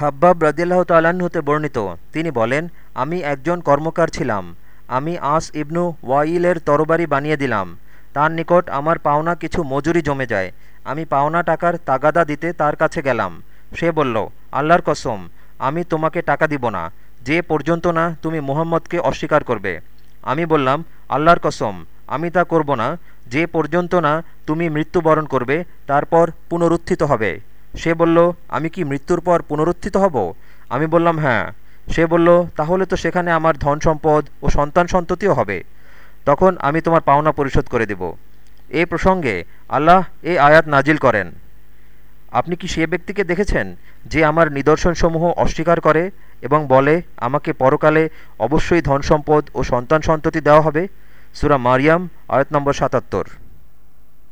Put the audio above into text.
খাব্বাব রদিল্লাহ তাল্লাহ্ন হতে বর্ণিত। তিনি বলেন, আমি একজন কর্মকার ছিলাম। আমি আস ইবনু ওয়াইলের তরবারি বানিয়ে দিলাম। তার নিকট আমার পাওনা কিছু মজুরি জমে যায়। আমি পাওনা টাকার তাগাদা দিতে তার কাছে গেলাম। সে বলল, আল্লাহর কসম, আমি তোমাকে টাকা দিব না। যে পর্যন্ত না তুমি মুহাম্মদকে অস্বীকার করবে। আমি বললাম, আল্লাহর কসম, আমি তা করব না। যে পর্যন্ত না তুমি মৃত্যুবরণ করবে, তারপর পুনরুত্থিত হবে। সে বলল, আমি কি মৃত্যুর পর পুনরুত্থিত হব? আমি বললাম হ্যাঁ। সে বলল, তাহলে তো সেখানে আমার ধন সম্পদ ও সন্তান সন্ততিও হবে। তখন আমি তোমার পাওনা পরিশোধ করে দেব। এ প্রসঙ্গে আল্লাহ এ আয়াত নাজিল করেন। আপনি কি সে ব্যক্তিকে দেখেছেন যে আমার নিদর্শনসমূহ অস্বীকার করে এবং বলে, আমাকে পরকালে অবশ্যই ধন সম্পদ ও সন্তান সন্ততি দেওয়া হবে সুরা মারিয়াম, আয়াত নম্বর সাতাত্তর।